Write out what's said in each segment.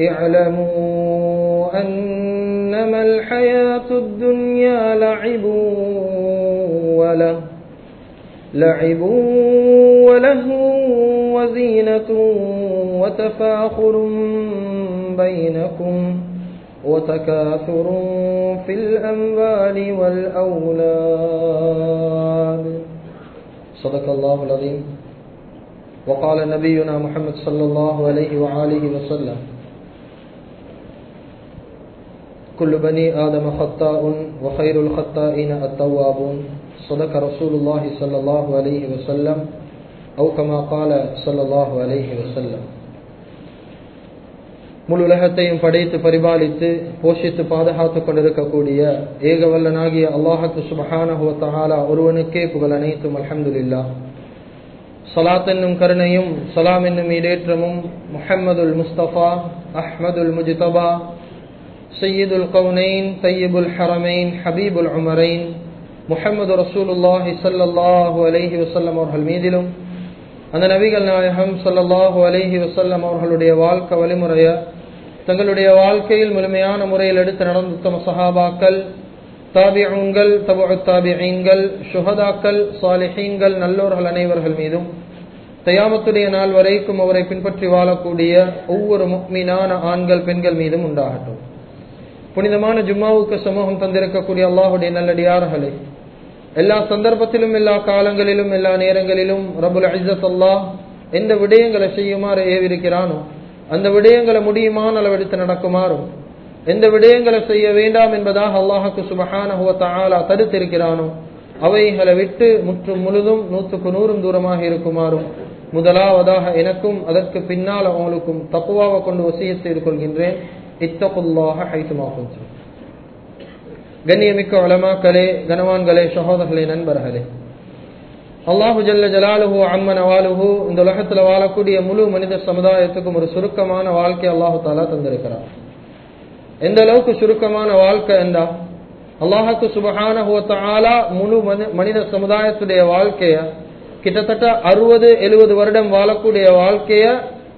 اعلموا أنما الحياة الدنيا لعب وله لعب وله وزينة وتفاخر بينكم وتكاثر في الأموال والأولاد. صدق الله العظيم. وقال نبينا محمد صلى الله عليه وآله وسلم كل بني آدم خطاء وخير الخطائين التوابون صدق رسول الله صلى الله عليه وسلم أو كما قال صلى الله عليه وسلم முழு உலகத்தையும் படைத்து பரிபாலித்து போஷித்து பாதுகாத்துக் கொண்டிருக்கக்கூடிய ஏகவல்லனாகிய அல்லாஹத்து சுபஹானஹுவத்தாலா ஒருவனுக்கே புகழ் அனைத்தும் அலமதுல்லா சலாத் என்னும் கருணையும் சலாம் என்னும் இடேற்றமும் முஹம்மதுல் முஸ்தபா அஹ்மதுல் முஜ்தபா சையீதுல் கவுனைன் தையீபுல் ஹரமைன் ஹபீபுல் உமரைன் முஹம்மது ரசூலுல்லாஹி சல்லாஹூ அலஹி வசல்லம் அவர்கள் மீதிலும் அந்த நபிகள் நாயகம் சல்லாஹூ அலஹி வசல்லம் அவர்களுடைய வாழ்க்கை வழிமுறைய தங்களுடைய வாழ்க்கையில் முழுமையான முறையில் எடுத்து நடந்த உத்தம சஹாபாக்கள் தாபியங்கள் தபு தாபியங்கள் சுஹதாக்கள் சாலிஹீன்கள் நல்லோர்கள் அனைவர்கள் மீதும் தயாமத்துடைய நாள் வரைக்கும் அவரை பின்பற்றி வாழக்கூடிய ஒவ்வொரு முக்மீனான ஆண்கள் பெண்கள் மீதும் உண்டாகட்டும். புனிதமான ஜும்மாவுக்கு சமூகம் தந்திருக்கக்கூடிய அல்லாஹுடைய நல்லடியார்களே எல்லா சந்தர்ப்பத்திலும் எல்லா காலங்களிலும் எல்லா நேரங்களிலும் ரபுல் அஜத் அல்லாஹ் எந்த விடயங்களை செய்யுமாறு ஏவிருக்கிறானோ அந்த விடயங்களை முடியுமான அளவெடுத்து நடக்குமாறும் எந்த விடயங்களை செய்ய வேண்டாம் என்பதாக அல்லாஹுக்கு சுபஹான தடுத்திருக்கிறானோ அவைகளை விட்டு முற்றும் முழுதும் நூற்றுக்கு நூறும் தூரமாக இருக்குமாறும் முதலாவதாக எனக்கும் அதற்கு பின்னால் அவங்களுக்கும் தப்புவாக கொண்டு வசியத்தை கொள்கின்றேன். இத்தகுல்லாக கண்ணியமிக்க வளமாக்களே கனவான்களே சகோதரர்களே நண்பர்களே. அல்லாஹு ஜல்ல ஜலாலுஹு அம்மன் அவாலுஹு இந்த உலகத்தில் வாழக்கூடிய முழு மனித சமுதாயத்துக்கும் ஒரு சுருக்கமான வாழ்க்கை அல்லாஹு தாலா தந்திருக்கிறார். எந்த அளவுக்கு சுருக்கமான வாழ்க்கை என்றா அல்லாஹுக்கு சுபகான முழு மனித சமுதாயத்துடைய வாழ்க்கைய கிட்டத்தட்ட அறுபது எழுபது வருடம் வாழக்கூடிய வாழ்க்கைய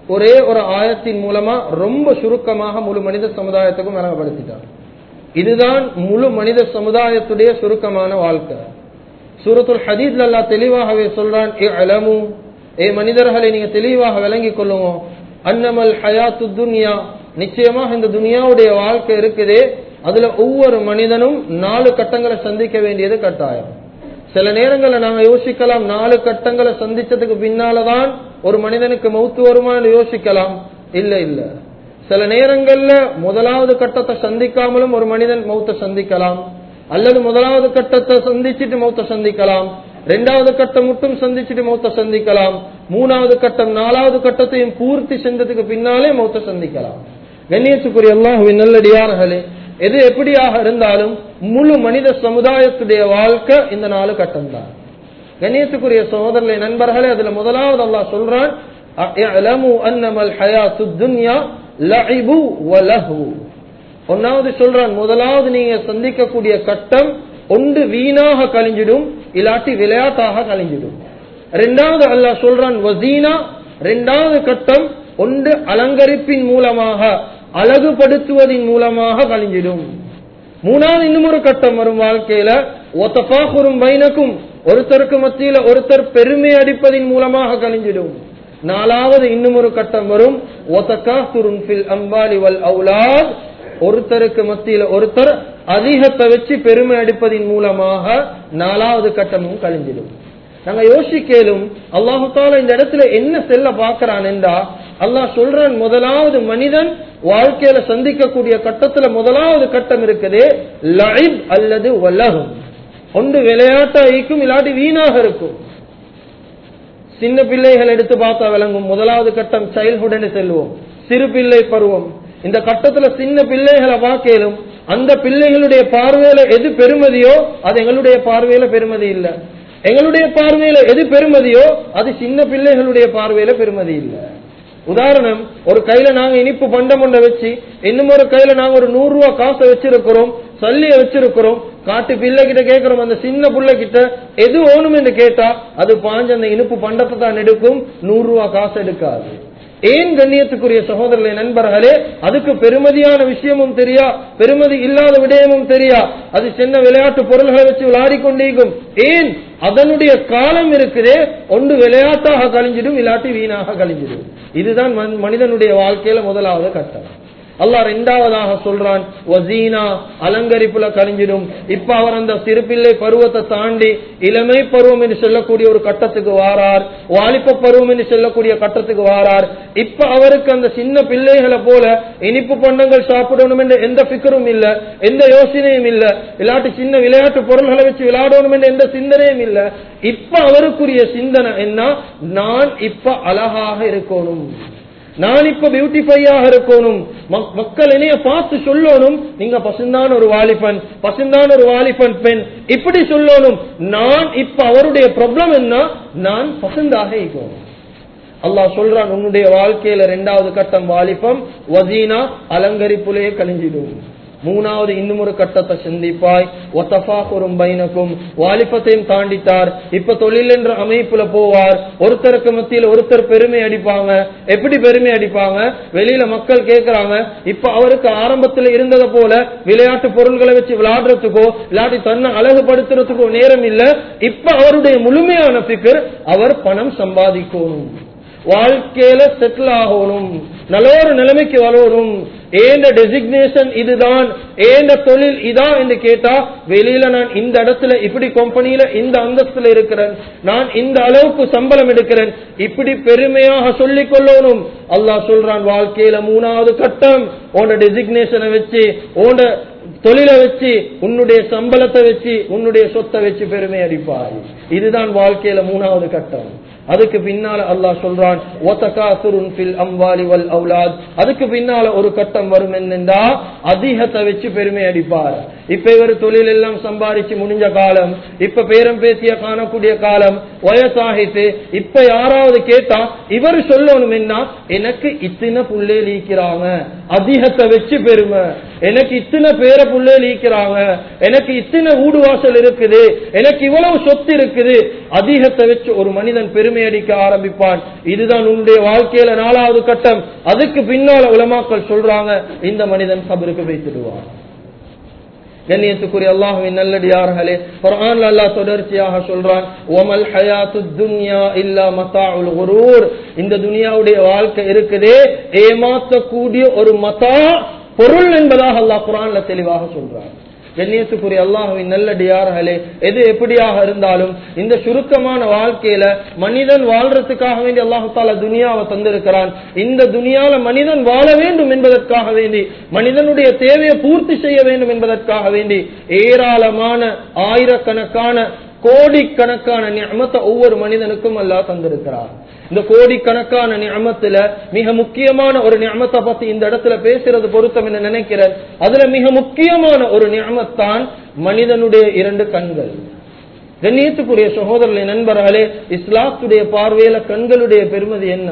ஒரே ஒரு ஆயத்தின் மூலமா ரொம்ப சுருக்கமாக முழு மனித சமுதாயத்துக்கும் வழங்கப்படுத்திட்டார் இதுதான் முழு மனித சமுதாயத்துடைய சுருக்கமான வாழ்க்கை. சூரத்துல் ஹதீத் அல்லா தெளிவாகவே சொல்றான் ஏ அலமு ஏ மனிதர்களை நீங்க தெளிவாக விளங்கிக் கொள்ளுவோம் அன்னமல் ஹயாத்து துன்யா. நிச்சயமாக இந்த துனியாவுடைய வாழ்க்கை இருக்குதே. அதுல ஒவ்வொரு மனிதனும் நாலு கட்டங்களை சந்திக்க வேண்டியது கட்டாயம். சில நேரங்களில் நாங்க யோசிக்கலாம் நாலு கட்டங்களை சந்திச்சதுக்கு பின்னாலதான் ஒரு மனிதனுக்கு மௌத்து வருமானு யோசிக்கலாம். இல்ல இல்ல. சில நேரங்கள்ல முதலாவது கட்டத்தை சந்திக்காமலும் ஒரு மனிதன் மௌத்த சந்திக்கலாம். அல்லது முதலாவது கட்டத்தை சந்திச்சுட்டு மௌத்த சந்திக்கலாம். ரெண்டாவது கட்டம் மட்டும் சந்திச்சுட்டு மௌத்த சந்திக்கலாம். மூணாவது கட்டம் நாலாவது கட்டத்தையும் பூர்த்தி செஞ்சதுக்கு பின்னாலே மௌத்த சந்திக்கலாம். கண்ணியத்துக்குரிய எல்லாம் நல்லடியார்களே எது எப்படியாக இருந்தாலும் முழு மனித சமுதாயத்துடைய வாழ்க்கை இந்த நாலு கட்டம் தான் கண்ணியத்துக்குரிய நண்பர்களே அதுல முதலாவது அல்லாஹ் சொல்றான் ஒன்னாவது சொல்றான் முதலாவது நீங்க சந்திக்கக்கூடிய கட்டம் ஒன்று வீணாக கழிஞ்சிடும் இல்லாட்டி விளையாட்டாக கழிஞ்சிடும். ரெண்டாவது அல்லாஹ் சொல்றான் வசீனா ரெண்டாவது கட்டம் ஒன்று அலங்கரிப்பின் மூலமாக அழகுபடுத்துவதன் மூலமாக கழிஞ்சிடும் மூணாவது இன்னும் ஒரு கட்டம் வரும் வாழ்க்கையில ஒத்தபாகுரும் பைனக்கும் ஒருத்தருக்கு மத்தியில ஒருத்தர் பெருமை அடிப்பதின் மூலமாக கழிஞ்சிடும். நாலாவது இன்னும் ஒரு கட்டம் வரும் ஒத்தகாசுருன் ஃபில் அம்பாலி வல் அவுலாத் ஒருத்தருக்கு மத்தியில ஒருத்தர் அதிகத்தை வச்சு பெருமை அடிப்பதின் மூலமாக நாலாவது கட்டமும் கழிஞ்சிடும். நாங்க யோசிக்கலும் அல்லாஹு இந்த இடத்துல என்ன செல்ல பாக்குறான் என்றா அல்லாஹ் சொல்றான் முதலாவது மனிதன் வாழ்க்கையில சந்திக்கக்கூடிய கட்டத்துல முதலாவது கட்டம் இருக்குது லைப் அல்லது வல்லகம் ஒன்று விளையாட்டா இருக்கும் இல்லாட்டி வீணாக இருக்கும். சின்ன பிள்ளைகள் எடுத்து பார்த்தா விளங்கும் முதலாவது கட்டம் சைல்ட்ஹுட் செல்வோம் சிறு பிள்ளை பருவம். இந்த கட்டத்துல சின்ன பிள்ளைகளை பார்க்கலும் அந்த பிள்ளைகளுடைய பார்வையில எது பெருமதியோ அது எங்களுடைய பார்வையில பெருமதி இல்ல. எங்களுடைய பார்வையில எது பெருமதியோ அது சின்ன பிள்ளைகளுடைய பார்வையில பெருமதி இல்ல. உதாரணம் ஒரு கையில நாங்க இனிப்பு பண்டம் ஒன்றை வச்சு இன்னும் ஒரு கையில நாங்க ஒரு நூறு ரூபாய் காசை வச்சிருக்கிறோம் சல்லிய வச்சிருக்கிறோம் காட்டு பிள்ளை கிட்ட கேட்கிறோம் அந்த சின்ன பிள்ளை கிட்ட எது ஓணும் என்று கேட்டா அது பாஞ்சு அந்த இனிப்பு பண்டத்தை தான் எடுக்கும் நூறு ரூபாய் காசு எடுக்காது. ஏன் கண்ணியத்துக்குரிய சகோதரர்களே நண்பர்களே அதுக்கு பெருமதியான விஷயமும் தெரியா பெருமதி இல்லாத விடயமும் தெரியா அது சின்ன விளையாட்டு பொருள்களை வச்சு விளையாடி கொண்டிருக்கும் ஏன்? அதனுடைய காலம் இருக்குதே ஒன்று விளையாட்டாக கழிஞ்சிடும் இல்லாட்டி வீணாக கழிஞ்சிடும். இதுதான் மனிதனுடைய வாழ்க்கையில முதலாவது கட்டம். அல்லாஹ் ரெண்டாவதாக சொல்றான் வசீனா அலங்கரிப்புல கலைஞ்சிடும் இப்ப அவர் அந்த சிறுபிள்ளை பருவத்தை தாண்டி இளமை பருவம் என்று சொல்லக்கூடிய ஒரு கட்டத்துக்கு வாரார் வாலிப்ப பருவம் என்று சொல்லக்கூடிய கட்டத்துக்கு வாரார். இப்ப அவருக்கு அந்த சின்ன பிள்ளைகளை போல இனிப்பு பண்டங்கள் சாப்பிடணும் என்ற எந்த பிக்கரும் இல்ல எந்த யோசனையும் இல்ல. இல்லாட்டி சின்ன விளையாட்டு பொருள்களை வச்சு விளையாடணும் என்ற எந்த சிந்தனையும் இல்ல. இப்ப அவருக்குரிய சிந்தனை என்ன? நான் இப்ப அழகாக இருக்கணும். நான் இப்ப பியூட்டிஃபையாக இருக்கணும். மக்- மக்கள் என்னைய பார்த்து சொல்லணும். நீங்க பசுந்தான் ஒரு வாலிபன் பசுந்தான் ஒரு வாலிபன் பெண். இப்படி சொல்லணும். நான் இப்ப அவருடைய ப்ராப்ளம் என்ன? நான் பசுந்தாக இருக்கணும். அல்லாஹ் சொல்றான் உன்னுடைய வாழ்க்கையில ரெண்டாவது கட்டம் வாலிபம் வசீனா அலங்கரிப்புலேயே கழிஞ்சிடும். மூணாவது இன்னும் ஒரு கட்டத்தை சிந்திப்பாய். ஒத்தஃபாக்குரும் பைனக்கும். வாலிபத்தையும் தாண்டிட்டார் இப்ப தொழில் என்ற அமைப்புல போவார். ஒருத்தருக்கு மத்தியில் ஒருத்தர் பெருமை அடிப்பாங்க. எப்படி பெருமை அடிப்பாங்க? வெளியில மக்கள் கேட்கறாங்க இப்ப அவருக்கு ஆரம்பத்துல இருந்ததை போல விளையாட்டு பொருள்களை வச்சு விளையாடுறதுக்கோ விளையாட்டி தன்னை அழகுபடுத்துறதுக்கோ நேரம் இல்ல. இப்ப அவருடைய முழுமையான பிக்கர் அவர் பணம் சம்பாதிக்கணும். வாழ்க்கையில செட்டில் ஆகணும். நல்ல ஒரு நிலைமைக்கு வரணும் ஏண்ட டெசிக்னேஷன் இதுதான்? ஏண்ட தொழில் இதான் என்று கேட்டா வெளியில நான் இந்த இடத்துல இப்படி கம்பெனியில இந்த அந்தஸ்துல இருக்கிறேன். நான் இந்த அளவுக்கு சம்பளம் எடுக்கிறேன். இப்படி பெருமையாக சொல்லிக் கொள்ளணும். அல்லாஹ் சொல்றான் வாழ்க்கையில மூணாவது கட்டம். உன்னோட டெசிக்னேஷனை வச்சு உன்னோட தொழிலை வச்சு உன்னுடைய சம்பளத்தை வச்சு உன்னுடைய சொத்தை வச்சு பெருமை அடிப்பாய். இதுதான் வாழ்க்கையில மூணாவது கட்டம். அதுக்கு பின்னால அல்லாஹ் சொல்றான் அவுலாத்." அதுக்கு பின்னால ஒரு கட்டம் வரும் என்னென்றா அதிகத்தை வச்சு பெருமை அடிப்பார் இப்ப இவர் தொழில் எல்லாம் சம்பாதிச்சு முடிஞ்ச காலம் இப்ப பேரம் பேசிய காணக்கூடிய காலம் வயசாகிட்டு இப்ப யாராவது கேட்டா இவர் சொல்லணும் என்ன? எனக்கு இத்தனை புள்ளே லீக்கிறாங்க அதிகத்தை வச்சு பெருமை எனக்கு இத்தனை பேர புள்ளே லீக்கிறாங்க எனக்கு இத்தனை ஊடு வாசல் இருக்குது. எனக்கு இவ்வளவு சொத்து இருக்குது. அதிகத்தை வச்சு ஒரு மனிதன் பெருமை அடிக்க ஆரம்பிப்பான். இதுதான் உன்னுடைய வாழ்க்கையில நாலாவது கட்டம். அதுக்கு பின்னால உலமாக்கள் சொல்றாங்க இந்த மனிதன் சபருக்கு வைத்துடுவான். கண்ணியத்துக்குரிய அல்லாஹுவின் நல்லடியார்களே குர்ஆன்ல அல்லாஹ் தொடர்ச்சியாக சொல்றான் ஒமல் ஹயாத்து துன்யா இல்லா மத்தாஉல் குரூர். இந்த துனியாவுடைய வாழ்க்கை இருக்குதே ஏமாத்தக்கூடிய ஒரு மதா பொருள் என்பதாக அல்லாஹ் குரான்ல தெளிவாக சொல்றான். கண்ணியத்துக்குரிய அல்லாஹுவின் நல்லடியார்களே எது எப்படியாக இருந்தாலும் இந்த சுருக்கமான வாழ்க்கையில மனிதன் வாழ்றதுக்காக வேண்டி அல்லாஹு தாலா துனியாவை தந்திருக்கிறான். இந்த துனியால மனிதன் வாழ வேண்டும் என்பதற்காக வேண்டி மனிதனுடைய தேவையை பூர்த்தி செய்ய வேண்டும் என்பதற்காக வேண்டி ஏராளமான ஆயிரக்கணக்கான கோடிக்கணக்கான நியமத்தை ஒவ்வொரு மனிதனுக்கும் அல்லா தந்திருக்கிறார் இந்த கோடிக்கணக்கான நியமத்துல மிக முக்கியமான ஒரு நியமத்தை பத்தி இந்த இடத்துல பேசுறது பொருத்தம் என்று நினைக்கிறேன். அதுல மிக முக்கியமான ஒரு நியமத்தான் மனிதனுடைய இரண்டு கண்கள். கண்ணியத்துக்குரிய சகோதரர்களின் நண்பர்களே இஸ்லாத்துடைய பார்வையில கண்களுடைய பெருமதி என்ன?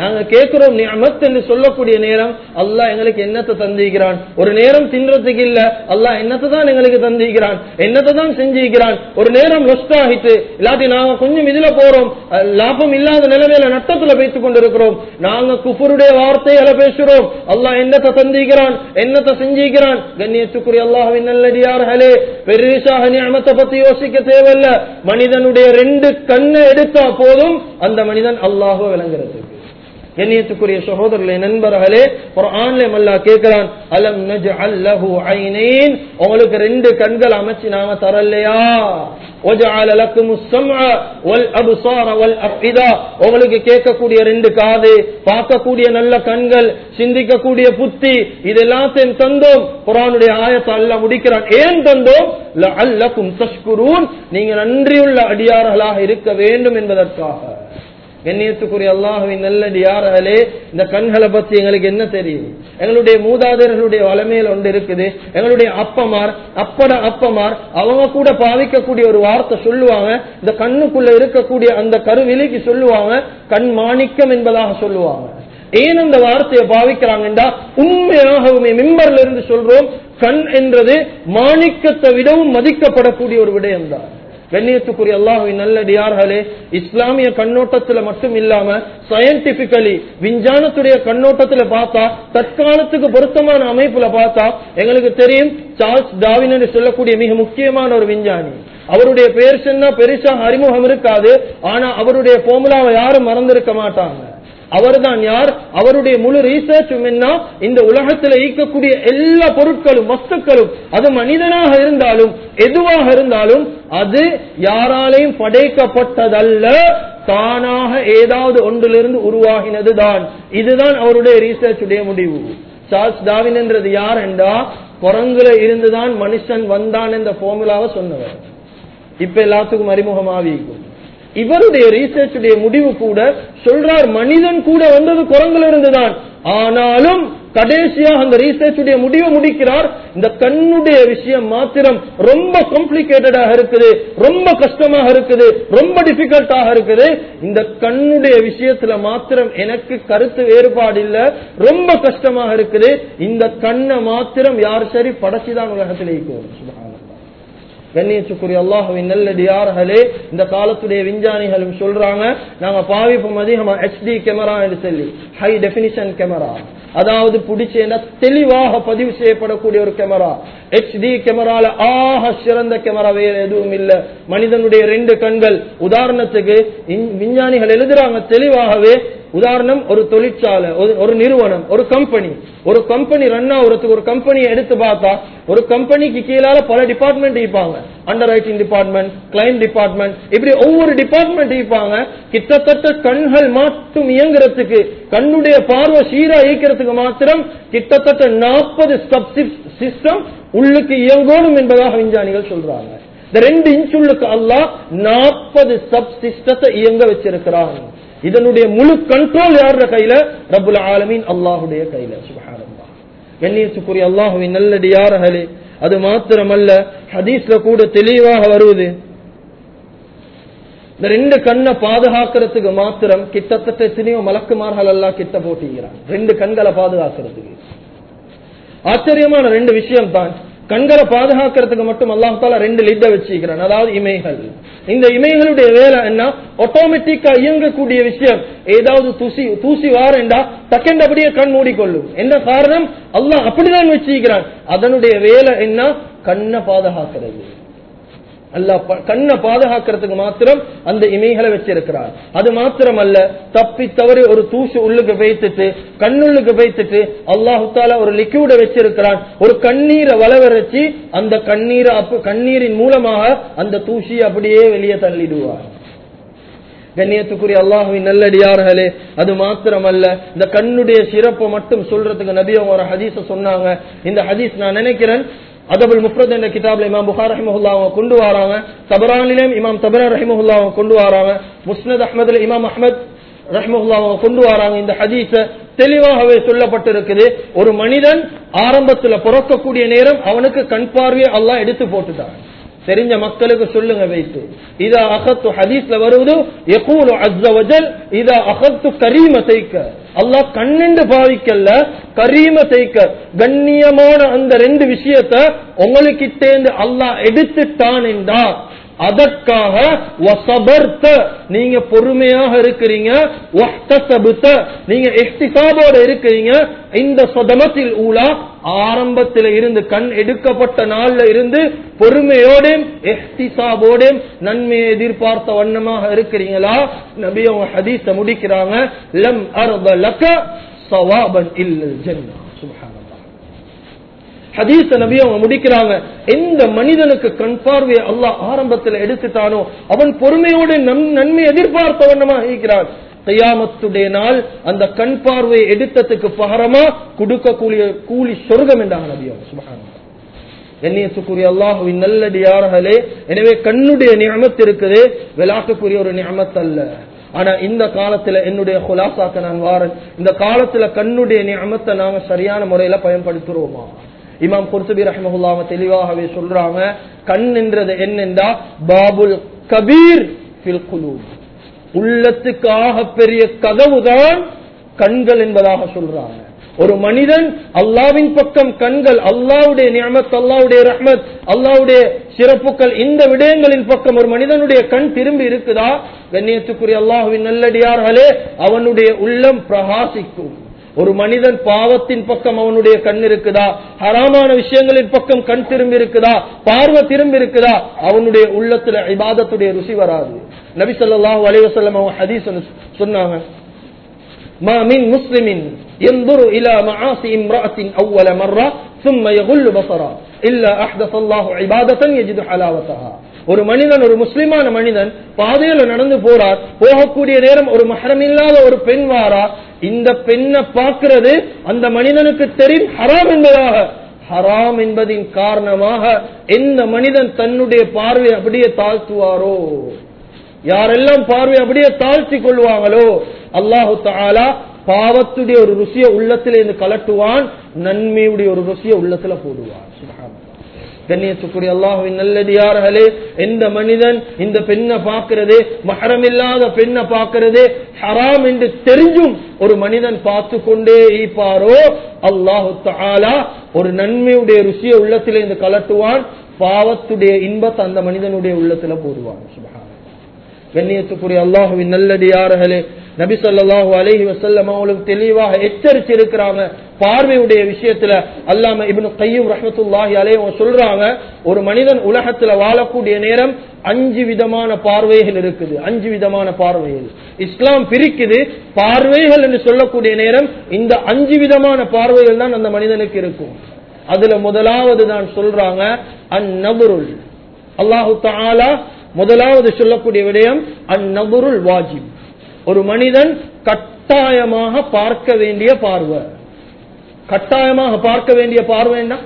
நாங்க கேட்கிறோம் நியமத் என்று சொல்லக்கூடிய நேரம் அல்லாஹ் எங்களுக்கு என்னத்தை தந்திக்கிறான் ஒரு நேரம் தின்றதுக்கு இல்ல அல்லாஹ் என்னத்தை தான் எங்களுக்கு தந்திக்கிறான் என்னத்தை தான் செஞ்சிருக்கிறான்? ஒரு நேரம் லொஸ்ட் இல்லாட்டி நாங்க கொஞ்சம் இதுல போறோம் லாபம் இல்லாத நிலைமையில நட்டத்துல பேசிக் கொண்டிருக்கிறோம். நாங்க குஃபருடைய வார்த்தைகளை பேசுறோம் அல்லாஹ் என்னத்தை தந்திக்கிறான் என்னத்தை செஞ்சிருக்கிறான்? கண்ணியத்துக்குரிய அல்லாஹின் நல்லடியார்களே பெருசாக நியமத்தை பத்தி யோசிக்க தேவையில்ல. மனிதனுடைய ரெண்டு கண்ணை எடுத்தா போதும் அந்த மனிதன் அல்லாஹோ விளங்குறது கண்ணியத்துக்குரிய சகோதரர்களே நண்பர்களே ஒரு ஆன்லைன் அல்லா கேட்கிறான் அலம் நஜ் அல்லஹு உங்களுக்கு ரெண்டு கண்கள் அமைச்சு நாம தரலையா? உங்களுக்கு கேட்கக்கூடிய ரெண்டு காது பார்க்கக்கூடிய நல்ல கண்கள் சிந்திக்கக்கூடிய புத்தி இதெல்லாத்தையும் தந்தோம். குரானுடைய ஆயத்தை அல்ல முடிக்கிறான். ஏன் தந்தோம்? அல்லக்கும் தஷ்குரூன். நீங்க நன்றியுள்ள அடியார்களாக இருக்க வேண்டும் என்பதற்காக. கண்ணியத்துக்குரிய அல்லாஹுவின் நல்லடியார்களே இந்த கண்களை பத்தி எங்களுக்கு என்ன தெரியும்? எங்களுடைய மூதாதையர்களுடைய வளமையில் ஒன்று இருக்குது. எங்களுடைய அப்பமார் அப்பட அப்பமார் அவங்க கூட பாவிக்கக்கூடிய ஒரு வார்த்தை சொல்லுவாங்க. இந்த கண்ணுக்குள்ள இருக்கக்கூடிய அந்த கருவிலைக்கு சொல்லுவாங்க. கண் மாணிக்கம் என்பதாக சொல்லுவாங்க. ஏன் அந்த வார்த்தையை பாவிக்கிறாங்கடா உண்மையாகவுமே மிம்பர்ல இருந்து சொல்றோம். கண் என்றது மாணிக்கத்தை விடவும் மதிக்கப்படக்கூடிய ஒரு விடயம்தான். கண்ணியத்துக்குரிய அல்லாஹுவின் நல்லடியார்களே இஸ்லாமிய கண்ணோட்டத்துல மட்டும் இல்லாம சயின்டிபிக்கலி விஞ்ஞானத்துடைய கண்ணோட்டத்துல பார்த்தா தற்காலத்துக்கு பொருத்தமான அமைப்புல பார்த்தா எங்களுக்கு தெரியும் சார்ல்ஸ் டாவின் என்று சொல்லக்கூடிய மிக முக்கியமான ஒரு விஞ்ஞானி. அவருடைய பேர் சொன்னா பெருசா அறிமுகம் இருக்காது ஆனா அவருடைய போமுலாவை யாரும் மறந்திருக்க மாட்டாங்க. அவர்தான் யார்? அவருடைய முழு ரீசர்ச்சும் என்ன? இந்த உலகத்தில் ஈக்கக்கூடிய எல்லா பொருட்களும் வஸ்துக்களும் அது மனிதனாக இருந்தாலும் எதுவாக இருந்தாலும் அது யாராலையும் படைக்கப்பட்டதல்ல. தானாக ஏதாவது ஒன்றிலிருந்து உருவாகினது தான் இதுதான் அவருடைய ரீசர்ச்சுடைய முடிவு. சார்ஸ் டாவின் என்றது யார் என்றா? குரங்குல இருந்துதான் மனுஷன் வந்தான் என்ற போமுலாவை சொன்னவர். இப்ப எல்லாத்துக்கும் அறிமுகமாவிக்கும் இவருடைய ரீசர்ச்சுடைய முடிவு கூட சொல்றார் மனிதன் கூட வந்தது குரங்குல இருந்துதான் ஆனாலும் கடைசியாக அந்த ரீசர்ச்சுடைய முடிவை முடிக்கிறார். இந்த கண்ணுடைய விஷயம் மாத்திரம் ரொம்ப காம்ப்ளிகேட்டடாக இருக்குது ரொம்ப கஷ்டமாக இருக்குது ரொம்ப டிஃபிகல்ட்டாக இருக்குது. இந்த கண்ணுடைய விஷயத்துல மாத்திரம் எனக்கு கருத்து வேறுபாடு இல்ல ரொம்ப கஷ்டமாக இருக்குது. இந்த கண்ணை மாத்திரம் யார் சரி படைச்சுதான் உலகத்தில் இருக்கும் கண்ணியத்துக்குரிய அல்லாஹுவின் நல்லடியார்களே இந்த காலத்துடைய விஞ்ஞானிகளும் சொல்றாங்க நாங்க பாவிப்போம் அதிகமா ஹெச்டி கேமரா என்று சொல்லி ஹை டெபினிஷன் கேமரா அதாவது பிடிச்சேன்னா தெளிவாக பதிவு செய்யப்படக்கூடிய ஒரு கேமரா ஹெச்டி கேமரால ஆக சிறந்த கேமரா வேற எதுவும் இல்ல. மனிதனுடைய ரெண்டு கண்கள். உதாரணத்துக்கு விஞ்ஞானிகள் எழுதுறாங்க தெளிவாகவே உதாரணம் ஒரு தொழிற்சாலை ஒரு- ஒரு நிறுவனம் ஒரு கம்பெனி ஒரு கம்பெனி ரன் ஆகுறதுக்கு ஒரு கம்பெனியை எடுத்து பார்த்தா ஒரு கம்பெனிக்கு கீழால பல டிபார்ட்மெண்ட் இருப்பாங்க. Under writing department claim department இப்படி ஒவ்வொரு டிபார்ட்மெண்ட் இருப்பாங்க. கிட்டத்தட்ட கண்கள் மட்டும் இயங்குறதுக்கு கண்ணுடைய பார்வை சீரா இயக்கிறதுக்கு மாத்திரம் கிட்டத்தட்ட நாற்பது சப் சிஸ்டம் உள்ளுக்கு இயங்கணும் என்பதாக விஞ்ஞானிகள் சொல்றாங்க. இந்த ரெண்டு இன்ச் உள்ளுக்கு அல்லாஹ் நாற்பது சப் சிஸ்டத்தை இயங்க வச்சிருக்கிறான். இதனுடைய முழு கண்ட்ரோல் யாருடைய கையில? ரபுல் ஆலமீன் அல்லாஹுடைய கையில. சுபஹானல்லாஹ். கண்ணியத்துக்குரிய அல்லாஹுவின் நல்லடியார்களே அது மாத்திரமல்ல ஹதீஸ்ல கூட தெளிவாக வருவது இந்த ரெண்டு கண்ணை பாதுகாக்கிறதுக்கு மாத்திரம் கிட்டத்தட்ட எத்தனையோ மலக்குமார்கள் எல்லாம் கிட்ட போட்டிக்கிறான் ரெண்டு கண்களை பாதுகாக்கிறதுக்கு. ஆச்சரியமான ரெண்டு விஷயம் தான் கண்களை பாதுகாக்கிறதுக்கு மட்டும் அல்லாஹால ரெண்டு லிட்ட வச்சிருக்கிறான். அதாவது இமைகள். இந்த இமைகளுடைய வேலை என்ன? ஆட்டோமேட்டிக்கா இயங்கக்கூடிய விஷயம். ஏதாவது தூசி தூசி வாரண்டா டக்கெண்ட் அப்படியே கண் மூடிக்கொள்ளும். என்ன காரணம்? அல்லாஹ் அப்படிதான் வச்சிருக்கிறான். அதனுடைய வேலை என்ன? கண்ணை பாதுகாக்கிறது. அல்ல கண்ணை பாதுகாக்கிறதுக்கு மாத்திரம் அந்த இமைகளை வச்சிருக்கிறார். அது மாத்திரம் அல்ல தப்பி தவறி ஒரு தூசு உள்ளுக்கு வைத்துட்டு கண்ணுள்ளுக்கு வைத்துட்டு அல்லாஹுத்தால ஒரு லிக்யூட வச்சிருக்கிறான். ஒரு கண்ணீரை வளவரைச்சி அந்த கண்ணீரை அப்ப கண்ணீரின் மூலமாக அந்த தூசியை அப்படியே வெளியே தள்ளிடுவார். கண்ணியத்துக்குரிய அல்லாஹுவின் நல்லடியார்களே அது மாத்திரமல்ல இந்த கண்ணுடைய சிறப்பை மட்டும் சொல்றதுக்கு நபி அவங்க ஒரு ஹதீஸ சொன்னாங்க. இந்த ஹதீஸ் நான் நினைக்கிறேன் அதபுல் முஃப்ரத் என்ற கிதாப்ல இமாம் புகார் ரஹிமஹுல்லா அவங்க கொண்டு வராங்க. தபரானிலும் இமாம் தபரா ரஹிமஹுல்லா அவங்க கொண்டு வராங்க. முஸ்னத் அஹமதுல இமாம் அஹமத் ரஹ்மஹுல்லா அவங்க கொண்டு வராங்க. இந்த ஹதீஸ தெளிவாகவே சொல்லப்பட்டிருக்குது. ஒரு மனிதன் ஆரம்பத்துல பிறக்கக்கூடிய நேரம் அவனுக்கு கண் பார்வையை அல்லாஹ் எடுத்து போட்டுட்டான். தெரிஞ்ச மக்களுக்கு சொல்லுங்க வைத்து. இதா அகத்து ஹதீஸ்ல வருவது யகூலு அஜ்ஜவஜல் இதா அகத்து கரீமத்தைக்க அல்லாஹ் கண்ணெண்டு பாவிக்கல்ல கரீமத்தைக்க கண்ணியமான அந்த ரெண்டு விஷயத்த உங்களுக்கிட்டேந்து அல்லாஹ் எடுத்துட்டான் என்றா அதற்காக வசபர்த்த நீங்க பொறுமையாக இருக்கிறீங்க நீங்க இஹ்திசாபோட இருக்கிறீங்க இந்த சதமத்தில் ஊலா ஆரம்பத்தில் இருந்து கண் எடுக்கப்பட்ட நாள்ல இருந்து பொறுமையோடும் எஹ்திசாபோடும் நன்மையை எதிர்பார்த்த வண்ணமாக இருக்கிறீங்களா? நபி அவங்க ஹதீச முடிக்கிறாங்க லம் அர்த சவாபன் இல்லல் ஜன்னா. சுப்ஹானல்லாஹ். ஹதீஸ நபி அவங்க முடிக்கிறாங்க. எந்த மனிதனுக்கு கண் பார்வையை அல்லாஹ் ஆரம்பத்தில் எடுத்துட்டானோ அவன் பொறுமையோடு நம்- நன்மை எதிர்பார்த்த வண்ணமாக இருக்கிறான். கையாமத்துடைய நாள் அந்த கண் பார்வையை எடுத்ததுக்கு பகரமா கொடுக்கக்கூடிய கூலி சொர்க்கம் என்றாங்க நபி அவங்க. சுப்ஹானல்லாஹ் கண்ணியத்துக்குரிய அல்லாஹுவின் நல்லடியார்களே எனவே கண்ணுடைய நியமத்து இருக்குது விளாக்கக்கூடிய ஒரு நியமத் அல்ல ஆனா இந்த காலத்துல என்னுடைய குலாசாக்க நான் வாரன் இந்த காலத்துல கண்ணுடைய நியமத்தை நாங்க சரியான முறையில பயன்படுத்துறோமா? இமாம் குர்துபி ரஹமஹுல்லாம தெளிவாகவே சொல்றாங்க கண் என்றது என்னென்றா? பாபுல் கபீர் உள்ளத்துக்காக பெரிய கதவுதான் கண்கள் என்பதாக சொல்றாங்க. ஒரு மனிதன் அல்லாவின் பக்கம் கண்கள் அல்லாவுடைய நியமத் அல்லாவுடைய ரஹ்மத் அல்லாவுடைய சிறப்புகள் இந்த விடயங்களின் பக்கம் ஒரு மனிதனுடைய கண் திரும்பி இருக்குதா? கண்ணியத்துக்குரிய அல்லாஹுவின் நல்லடியார்களே அவனுடைய உள்ளம் பிரகாசிக்கும். ஒரு மனிதன் பாவத்தின் பக்கம் அவனுடைய கண் இருக்குதா ஹராமான விஷயங்களின் பக்கம் கண் திரும்பி இருக்குதா பார்வை திரும்பி இருக்குதா அவனுடைய உள்ளத்துல இபாதத்துடைய ருசி வராது நபி ஸல்லல்லாஹு அலைஹி வஸல்லம் அவங்க ஹதீஸ் ஒண்ணு சொன்னாங்க ما من مسلم ينظر إلى معاصي امرأة أول مرة ثم يغل بصرا إلا أحدث الله عبادة يجد حلاوتها ஒரு மனிதன் ஒரு முஸ்லிமான மனிதன் பாதையில நடந்து போறார் போகக்கூடிய நேரம் ஒரு மகரம் இல்லாத ஒரு பெண் வாரா இந்த பெண்ணை பார்க்கிறது அந்த மனிதனுக்கு தெரியும் ஹராம் என்பதாக. ஹராம் என்பதின் காரணமாக எந்த மனிதன் தன்னுடைய பார்வை அப்படியே தாழ்த்துவாரோ? யாரெல்லாம் பார்வை அப்படியே தாழ்த்தி கொள்வாங்களோ? அல்லாஹு தாலா பாவத்துடைய ஒரு ருசிய உள்ளத்துல கலட்டுவான் நன்மையுடைய ஒரு ருசிய உள்ளத்துல போடுவான். சுப்ஹானல்லாஹ். கண்ணியத்துக்குரிய அல்லாஹுவின் நல்லடியார்களே எந்த மனிதன் இந்த பெண்ணை பார்க்கிறது மகரம் இல்லாத பெண்ணை பார்க்கிறது ஹராம் என்று தெரிஞ்சும் ஒரு மனிதன் பார்த்து கொண்டே ஈப்பாரோ அல்லாஹு தாலா ஒரு நன்மையுடைய ருசிய உள்ளத்திலே இருந்து கலட்டுவான் பாவத்துடைய இன்பத்தை அந்த மனிதனுடைய உள்ளத்துல போடுவான். கண்ணியத்துக்குரிய அல்லாஹுவின் நல்லடியார்களே நபி சொல்லாஹு அலஹி வசல்லம் அவங்களுக்கு தெளிவாக எச்சரிச்சிருக்கிறாங்க பார்வையுடைய விஷயத்துல அல்லாம இபின் கையும் ரஹ்மத்துல்லாஹி அலைஹி அவங்க சொல்றாங்க ஒரு மனிதன் உலகத்துல வாழக்கூடிய நேரம் அஞ்சு விதமான பார்வைகள் இருக்குது. அஞ்சு விதமான பார்வைகள். இஸ்லாம் பிரிக்குது பார்வைகள் என்று சொல்லக்கூடிய நேரம் இந்த அஞ்சு விதமான பார்வைகள் தான் அந்த மனிதனுக்கு இருக்கும். அதுல முதலாவது தான் சொல்றாங்க அந்நபுருள் அல்லாஹு தாலா முதலாவது சொல்லக்கூடிய விடயம் அந்நபுருள் வாஜிப். ஒரு மனிதன் கட்டாயமாக பார்க்க வேண்டிய பார்வை. கட்டாயமாக பார்க்க வேண்டிய பார்வை என்ன?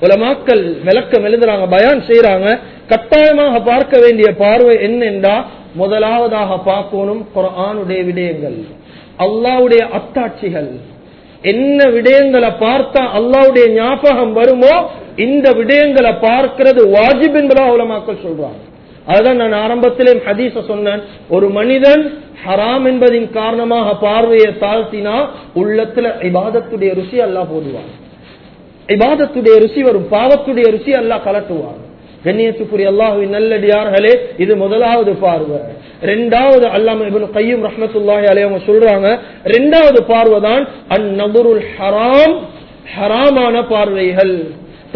உலமாக்கள் விளக்கம் எழுதுறாங்க பயான் செய்யறாங்க கட்டாயமாக பார்க்க வேண்டிய பார்வை என்னென்றா முதலாவதாக பார்க்கணும் குரானுடைய விடயங்கள் அல்லாவுடைய அத்தாட்சிகள். என்ன விடயங்களை பார்த்தா அல்லாவுடைய ஞாபகம் வருமோ இந்த விடயங்களை பார்க்கிறது வாஜிப் என்பதா உலமாக்கள் சொல்றாங்க. அதுதான் நான் ஆரம்பத்திலே ஹதீச சொன்னேன். ஒரு மனிதன் ஹராம் என்பதின் காரணமாக பார்வையை தாழ்த்தினா உள்ளத்துல இபாதத்துடைய ருசி அல்லாஹ் போடுவார் இபாதத்துடைய ருசி வரும். பாவத்துடைய ருசி அல்லாஹ் கலட்டுவார் கண்ணியத்துக்குரிய அல்லாஹுவின் நல்லடியார்களே இது முதலாவது பார்வை. ரெண்டாவது அல்லாம இப்னு கையும் ரஹமத்துல்லாஹி அலைஹி அவங்க சொல்றாங்க ரெண்டாவது பார்வை தான் அந்நபுருல் ஹராம் ஹராமான பார்வைகள்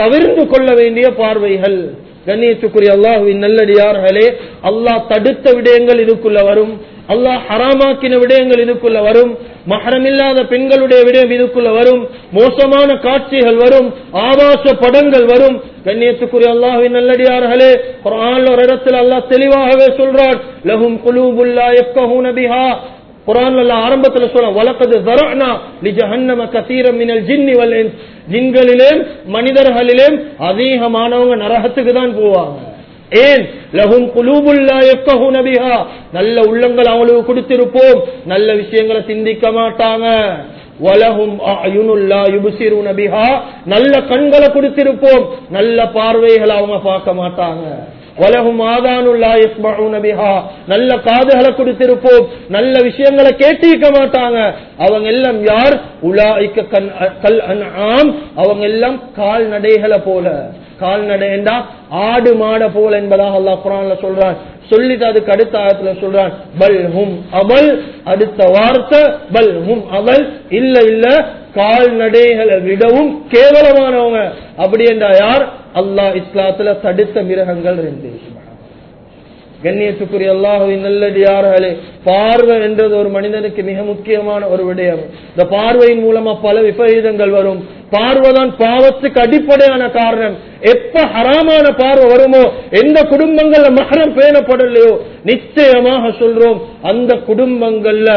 தவிர்ந்து கொள்ள வேண்டிய பார்வைகள். கண்ணியத்துக்குரிய அல்லாஹுவின் நல்லடியார்களே அல்லாஹ் தடுத்த விடயங்கள் இதுக்குள்ள வரும். அல்லாஹ் ஹராமாக்கின விடயங்கள் இதுக்குள்ள வரும். மஹரமில்லாத பெண்களுடைய விடயம் இதுக்குள்ள வரும். மோசமான காட்சிகள் வரும். ஆபாச படங்கள் வரும். கண்ணியத்துக்குரிய அல்லாஹுவின் நல்லடியார்களே குர்ஆன்ல ஒரு இடத்துல அல்லாஹ் தெளிவாகவே சொல்றான். லஹும் குலூபுல்லா எப்பஹூ நபிஹா குரான் அல்லாஹ் ஆரம்பத்துல சொல்றான் வலக்கது ஸரஅனா லிஜஹன்னம கஸீரம் மினல் ஜின்னி வல் இன்ஸ். ஜின்களிலே அதிகமானவங்க நரகத்துக்கு தான் போவாங்க. ஏன்? லஹும் குலூபுல்லா பிஹா. நல்ல உள்ளங்கள் அவங்களுக்கு கொடுத்திருப்போம். நல்ல விஷயங்களை சிந்திக்க மாட்டாங்க. வலஹும் அயுனுல்லா நல்ல கண்களை கொடுத்திருப்போம். நல்ல பார்வைகளை அவங்க பார்க்க மாட்டாங்க. வலகும் நல்ல காதுகளை கொடுத்திருப்போம். நல்ல விஷயங்களை கேட்டிருக்க மாட்டாங்க. அவங்க எல்லாம் யார்? உலாய்க்க கல் ஆம் அவங்க எல்லாம் கால்நடைகளை போல. கால்நடை என்றா ஆடு மாட போல என்பதாக அல்லாஹ் குரான்ல சொல்றான். சொல்லிட்டு அதுக்கு அடுத்த ஆயத்துல சொல்றான் பல் ஹும் அமல். அடுத்த வார்த்தை பல் ஹும் அமல். இல்ல இல்ல கால்நடைகளை விடவும் கேவலமானவங்க. அப்படி என்றா யார்? அல்லாஹ் இஸ்லாத்துல தடுத்த மிருகங்கள் இருந்து கண்ணியத்துக்குரிய அல்லாஹுவின் நல்லடியார்களே பார்வை என்றது ஒரு மனிதனுக்கு மிக முக்கியமான ஒரு விடயம். இந்த பார்வையின் மூலமா பல விபரீதங்கள் வரும். பார்வைதான் பாவத்துக்கு அடிப்படையான காரணம். எப்ப ஹராமான பார்வை வருமோ எந்த குடும்பங்கள்ல மகரம் பேணப்படலையோ நிச்சயமாக சொல்றோம் அந்த குடும்பங்கள்ல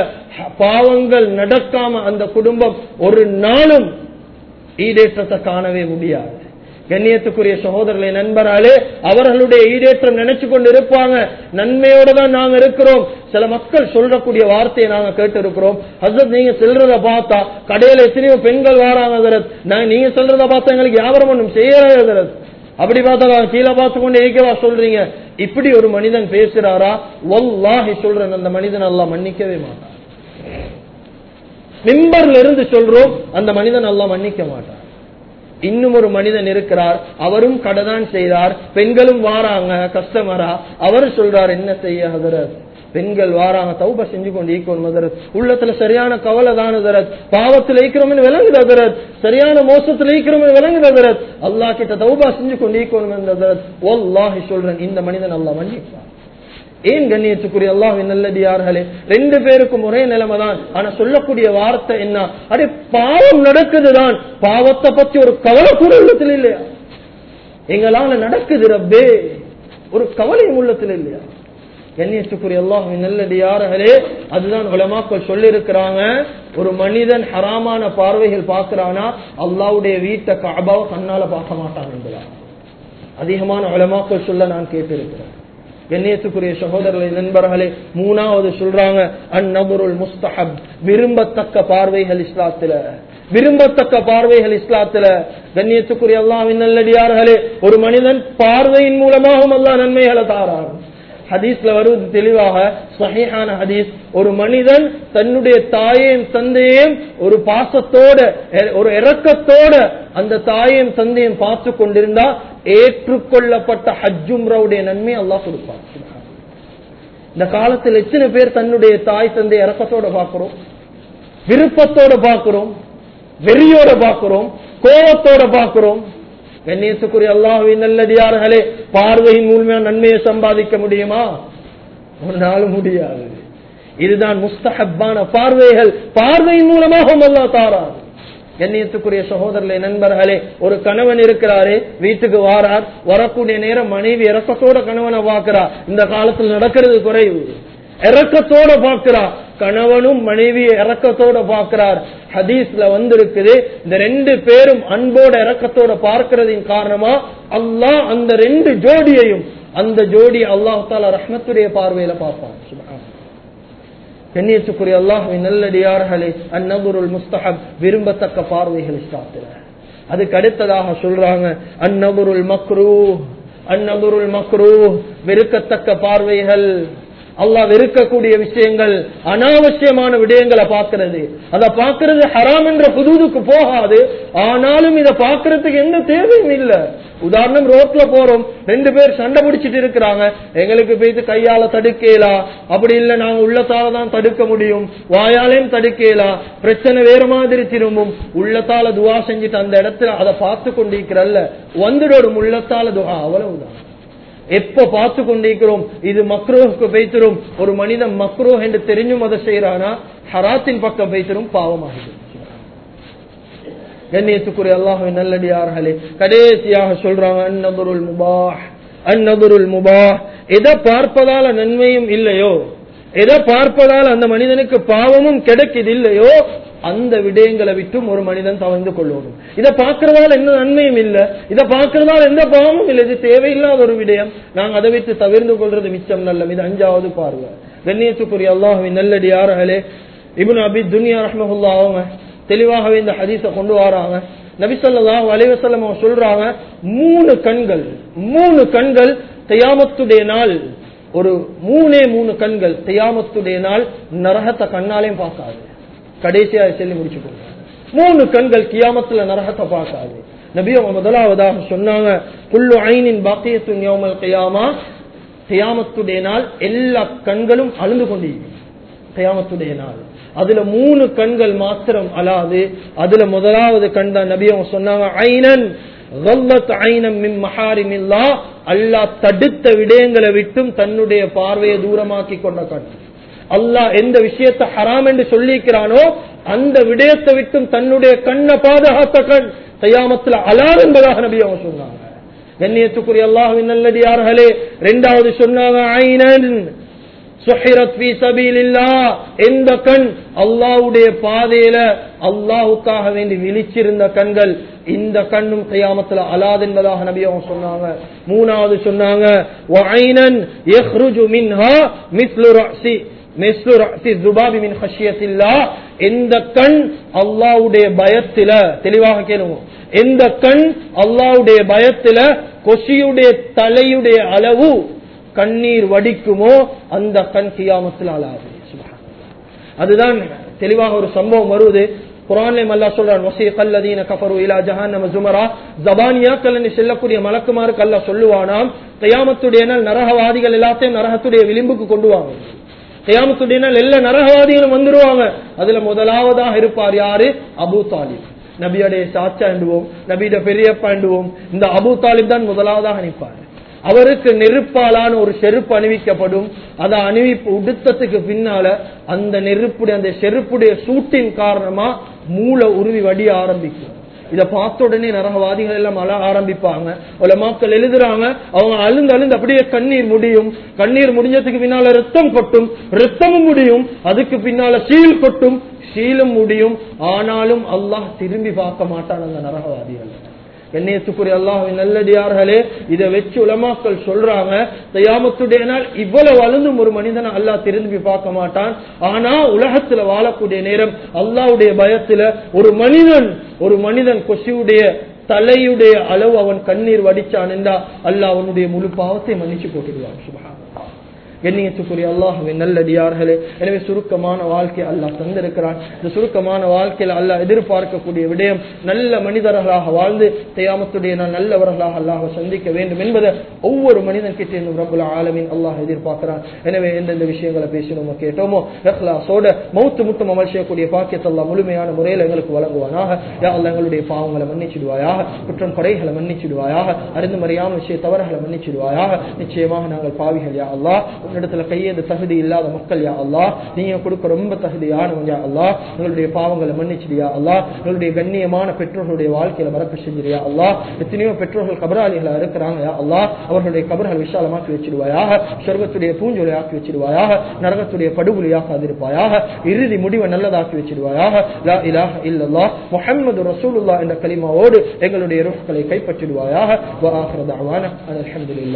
பாவங்கள் நடக்காம அந்த குடும்பம் ஒரு நாளும் ஈடேற்றத்தை காணவே முடியாது. கண்ணியத்துக்குரிய சகோதரர்களை நண்பராலே அவர்களுடைய ஈடேற்றம் நினைச்சு கொண்டு இருப்பாங்க நன்மையோட தான் நாங்க இருக்கிறோம். சில மக்கள் சொல்லக்கூடிய வார்த்தையை நாங்க கேட்டு இருக்கிறோம் ஹசரத் நீங்க செல்றத பார்த்தா கடையில எத்தனையோ பெண்கள் வாராங்க ஹசரத். நீங்க சொல்றத பார்த்தா எங்களுக்கு வியாபாரம் ஒன்றும் செய்யறது அப்படி பார்த்தா கீழே பார்த்து கொண்டு ஏக்கவா சொல்றீங்க. இப்படி ஒரு மனிதன் பேசுறாரா? ஒல்லாஹி சொல்றேன் அந்த மனிதன் எல்லாம் மன்னிக்கவே மாட்டான். மிம்பர்ல இருந்து சொல்றோம் அந்த மனிதன் எல்லாம் மன்னிக்க மாட்டான். இன்னும் ஒரு மனிதன் இருக்கிறார். அவரும் கடைதான் செய்தார். பெண்களும் வாராங்க கஸ்டமரா அவர் சொல்றார் என்ன செய்ய ஹதரத் பெண்கள் வாராங்க தௌப செஞ்சு கொண்டு ஈக்கணும் ஹதரத் உள்ளத்துல சரியான கவலை தான் ஹதரத் பாவத்துல ஈக்கிறோம்னு விளங்குது ஹதரத் சரியான மோசத்துல ஈக்கிறோம்னு விளங்குது ஹதரத் அல்லாஹ் கிட்ட தௌபா செஞ்சு கொண்டு ஈக்கணும் ஹதரத் ஒல்லாஹி சொல்றேன் இந்த மனிதன் அல்லா மன்னிப்பான். ஏன் கண்ணியத்துக்குரிய அல்லாஹ் நல்லடியார்களே ரெண்டு பேருக்கும் ஒரே நிலைமை தான் ஆனா சொல்லக்கூடிய வார்த்தை என்ன? அடே பாவம் நடக்குதுதான். பாவத்தை பத்தி ஒரு கவலை கூட உள்ளத்தில் இல்லையா? எங்களால நடக்குது ரப்பே. ஒரு கவலையும் உள்ளத்தில் இல்லையா? கண்ணியத்துக்குரிய அல்லாஹ் நல்லடியார்களே அதுதான் உலமாக்கள் சொல்லிருக்கிறாங்க ஒரு மனிதன் ஹராமான பார்வைகள் பார்க்கிறானா? அல்லாவுடைய வீட்டை காபாவை கண்ணால பார்க்க மாட்டான் என்பதா. அதிகமான உலமாக்கள் சொல்ல நான் கேட்டிருக்கிறேன். கண்ணியத்துக்குரிய சகோதரர்களை நண்பர்களே மூணாவது சொல்றாங்க அந்நபுருள் முஸ்தஹப். விரும்பத்தக்க பார்வைகள் இஸ்லாத்துல. விரும்பத்தக்க பார்வைகள் இஸ்லாத்துல. கண்ணியத்துக்குரிய அல்லாவின் நல்லடியார்களே ஒரு மனிதன் பார்வையின் மூலமாகவும் அல்லா நன்மைகளை தாரான். ஹதீஸ்ல வருவது தெளிவாக சஹிஹான ஹதீஸ். ஒரு மனிதன் தன்னுடைய தாயையும் தந்தையும் ஒரு பாசத்தோட ஒரு இறக்கத்தோட அந்த தாயையும் தந்தையும் பார்த்து கொண்டிருந்தா ஏற்றுக்கொள்ளப்பட்ட ஹஜ்ஜும்ரவுடைய நன்மை அல்லாஹ் கொடுப்பான். இந்த காலத்தில் எத்தனை பேர் தன்னுடைய தாய் தந்தை இறக்கத்தோட பார்க்கிறோம்? விருப்பத்தோட பார்க்கிறோம்? வெறியோட பார்க்கிறோம்? கோபத்தோட பார்க்கிறோம்? கண்ணியத்துக்குரிய அல்லாஹுவின் நல்லடியார்களே பார்வையின் மூலமையான நன்மையை சம்பாதிக்க முடியுமா? ஒரு நாள் முடியாது. இதுதான் முஸ்தஹப்பான பார்வைகள். பார்வையின் மூலமாக அல்லா தாரா. கண்ணியத்துக்குரிய சகோதரர்களே நண்பர்களே ஒரு கணவன் இருக்கிறாரே வீட்டுக்கு வாரார் வரக்கூடிய நேரம் மனைவி இறக்கத்தோட கணவனை பார்க்கிறார். இந்த காலத்தில் நடக்கிறது குறைவு. இறக்கத்தோட பார்க்கிறார். கணவனும் மனைவியை இறக்கத்தோட பார்க்கிறார். ஹதீஸ்ல வந்திருக்குது இந்த ரெண்டு பேரும் அன்போட இறக்கத்தோட பார்க்கிறதின் காரணமா அல்லாஹ் அந்த ரெண்டு ஜோடியையும் அந்த ஜோடி அல்லாஹால ரஹ்மத்துடைய பார்வையில பார்ப்பான். சுப்ஹான் கண்ணியத்துக்குரிய அல்லாஹுவின் நல்லடியார்களே அந்நபுருள் முஸ்தஹப் விரும்பத்தக்க பார்வைகளை இஸ்லாத்துல அதுக்கு அடுத்ததாக சொல்றாங்க அந்நபுருள் மக்ரூ அந்நபுருள் மக்ரூ வெறுக்கத்தக்க பார்வைகள். அல்லா வெறுக்கக்கூடிய விஷயங்கள் அனாவசியமான விடயங்களை பார்க்கிறது. அதை பார்க்கறது ஹராம் என்ற புதுதுக்கு போகாது. ஆனாலும் இதை பார்க்கறதுக்கு எந்த தேவையும் இல்ல. உதாரணம் ரோட்ல போறோம். ரெண்டு பேர் சண்டை பிடிச்சிட்டு இருக்கிறாங்க. எங்களுக்கு போயிட்டு கையால தடுக்கலா? அப்படி இல்ல நாங்க உள்ளத்தால தான் தடுக்க முடியும். வாயாலையும் தடுக்கலா? பிரச்சனை வேற மாதிரி திரும்பும். உள்ளத்தால துவா செஞ்சுட்டு அந்த இடத்துல அதை பார்த்து கொண்டிருக்கிறல்ல வந்துடும் உள்ளத்தால துவா. அவ்வளவுதான். எப்ப பார்த்து கொண்டிருக்கிறோம்? இது மக்ரோஹுக்கு வைத்திரும் ஒரு மனிதன் மக்ரோ என்று தெரிஞ்சும் அதை செய்யறானா ஹராத்தின் பக்கம் வைத்திரும் பாவமாகிறது கண்ணியத்துக்குரிய அல்லாஹுவின் நல்லடியார்களே கடைசியாக சொல்றாங்க அந்நபருல் முபாஹ் அந்நபருல் முபாஹ். எதை பார்ப்பதால நன்மையும் இல்லையோ? எதை பார்ப்பதால் அந்த மனிதனுக்கு பாவமும் கிடைக்குது இல்லையோ? அந்த விடயங்களை விட்டும் ஒரு மனிதன் தவழ்ந்து கொள்ளணும் இதை பார்க்கறதால எந்த நன்மையும் இல்லை. இதை பார்க்கறதால எந்த பாவமும் இல்லை. இது தேவையில்லாத ஒரு விடயம். நாங்க அதை விட்டு தவிர்ந்து கொள்றது மிச்சம் நல்ல. இது அஞ்சாவது பார்வை. கண்ணியத்துக்குரிய அல்லாஹுவின் நல்லடியார்களே இபுன் அபி துனியா ரஹ்மஹுல்லா அவங்க தெளிவாகவே இந்த ஹதீஸை கொண்டு வராங்க. நபிசல்லாஹு அலைவசல்லம் அவங்க சொல்றாங்க மூணு கண்கள் மூணு கண்கள் தையாமத்துடைய நாள். ஒரு மூணே மூணு கண்கள் தையாமத்துடைய நாள். நரகத்தை கண்ணாலையும் பார்க்காது. கடைசியா சொல்லி முடிச்சுக்கோங்க மூணு கண்கள் கியாமத்துல நரகத்தை பார்க்காது. நபி அவங்க முதலாவதாக சொன்னாங்க புல்லு ஐனின் பாக்கியத்துன் யோமல் கையாமா. கியாமத்துடைய நாள் எல்லா கண்களும் அழுந்து கொண்டிருக்கும். கியாமத்துடைய நாள். அதுல மூணு கண்கள் மாத்திரம் அலாது அதுல முதலாவது கண் தான் நபி அவங்க சொன்னாங்க ஐனன் அல்லாஹ் தடுத்த விடயங்களை விட்டும் தன்னுடைய பார்வையை தூரமாக்கி கொண்ட கண். அல்லாஹ் எந்த விஷயத்தை ஹராம் என்று சொல்லியிருக்கிறானோ அந்த விடயத்தை விட்டும் தன்னுடைய கண்ணை பாதுகாத்த கண் தையாமத்தில் அலார் என்பதாக நபி அவங்க சொன்னாங்க. கண்ணியத்துக்குரிய அல்லாஹின் நல்லடியார்களே ரெண்டாவது சொன்னாங்க ஐனன் எந்த கண்? அல்லாஹ்வுடைய பாதையில அல்லாவுக்காக வேண்டி விழிச்சிருந்த கண்கள் இந்த கண்ணும் கையாமத்துல அலாது என்பதாக நபி அவங்க சொன்னாங்க. மூணாவது சொன்னாங்க பயத்தில தெளிவாக கேளுங்க. எந்த கண் அல்லாவுடைய பயத்தில கொசியுடைய தலையுடைய அளவு கண்ணீர் வடிக்குமோ அந்த கண் கியாமத்தில் அழாது அதுதான் தெளிவாக ஒரு சம்பவம் வருவது குரான்லயும் அல்லா சொல்றான் வசீக் அல்லதீன கபரு ஜஹான் ஜுமரா செல்லக்கூடிய மலக்குமாருக்கு அல்லா சொல்லுவானாம் கையாமத்துடைய நரகவாதிகள் எல்லாத்தையும் நரகத்துடைய விளிம்புக்கு கொண்டு வாங்க. கயாமத்துடைய நாள் எல்லா நரகவாதிகளும் வந்துருவாங்க அதுல முதலாவதாக இருப்பார் யாரு அபு தாலிப் நபியுடைய சாச்சா என்றுவோம் நபியுடைய பெரியப்பா என்றுவோம் இந்த அபு தாலிப் தான் முதலாவதாக நிற்பார் அவருக்கு நெருப்பாலான ஒரு செருப்பு அணிவிக்கப்படும் அதை அணிவிப்பு உடுத்தத்துக்கு பின்னால அந்த நெருப்புடைய அந்த செருப்புடைய சூட்டின் காரணமா மூளை உருவி வடிய ஆரம்பிக்கும் இத பார்த்த உடனே நரகவாதிகள் எல்லாம் அழ ஆரம்பிப்பாங்க. உலமாக்கள் எழுதுறாங்க. அவங்க அழுந்து அழுந்து அப்படியே கண்ணீர் முடியும். கண்ணீர் முடிஞ்சதுக்கு பின்னால ரத்தம் கொட்டும். ரத்தமும் முடியும். அதுக்கு பின்னால சீல் கொட்டும். சீலும் முடியும். ஆனாலும் அல்லாஹ் திரும்பி பார்க்க மாட்டான் அந்த நரகவாதிகள். கண்ணியத்துக்குரிய அல்லாஹின் நல்லடியார்களே இதை வச்சு உலமாக்கள் சொல்றாங்க தயாமத்துடைய நாள் இவ்வளவு வளர்ந்தும் ஒரு மனிதனை அல்லாஹ் திரும்பி பார்க்க மாட்டான். ஆனா உலகத்துல வாழக்கூடிய நேரம் அல்லாவுடைய பயத்துல ஒரு மனிதன் ஒரு மனிதன் கொசியுடைய தலையுடைய அளவு அவன் கண்ணீர் வடிச்சான் என்றா அல்லாஹ் அவனுடைய முழு பாவத்தை மன்னிச்சு போட்டுடுவான். சுபா கண்ணியத்துக்குரிய அல்லாஹுவின் நல்லடியார்களே எனவே சுருக்கமான வாழ்க்கை அல்லாஹ் தந்திருக்கிறான். இந்த சுருக்கமான வாழ்க்கையில் அல்லாஹ் எதிர்பார்க்கக்கூடிய விடயம் நல்ல மனிதர்களாக வாழ்ந்து தயாமத்துடைய நான் நல்லவர்களாக அல்லாஹ் சந்திக்க வேண்டும் என்பதை ஒவ்வொரு மனிதன் கிட்டே இருந்தும் ரபுல் ஆலமின் அல்லாஹ் எதிர்பார்க்கிறான். எனவே எந்தெந்த விஷயங்களை பேசினோமோ கேட்டோமோ ரஹ்லாசோட மௌத்து முட்டும் அமல் செய்யக்கூடிய பாக்கியத்தை முழுமையான முறையில் எங்களுக்கு வழங்குவானாக. யா அல்லாஹ் எங்களுடைய பாவங்களை மன்னிச்சிடுவாயாக குற்றம் கொடைகளை மன்னிச்சிடுவாயாக அறிந்து மறியாமல் விஷய தவறுகளை மன்னிச்சிடுவாயாக. நிச்சயமாக நாங்கள் பாவிகள் யா அல்லாஹ். உன்னிடத்துல கையேந்த தகுதி இல்லாத மக்கள் யா அல்லா நீங்க கொடுக்க ரொம்ப தகுதியானவங்க யா அல்லா எங்களுடைய பாவங்களை மன்னிச்சிடியா அல்லா எங்களுடைய கண்ணியமான பெற்றோர்களுடைய வாழ்க்கையில வரப்பு செஞ்சிடியா அல்லா எத்தனையோ பெற்றோர்கள் கபராளிகளா இருக்கிறாங்க யா அல்லா அவர்களுடைய கபர்கள் விசாலமாக்கி வச்சிருவாயாக சொர்க்கத்துடைய பூஞ்சொலை ஆக்கி வச்சிருவாயாக நரகத்துடைய படுகொலியாக இருப்பாயாக இறுதி முடிவை நல்லதாக்கி வச்சிருவாயாக லா இலாஹ இல்லல்லா முஹம்மது ரசூலுல்லாஹ் என்ற கலிமாவோடு எங்களுடைய ருஹ்களை கைப்பற்றிடுவாயாக. வ தஅவானா. அல்ஹம்துலில்லாஹ்.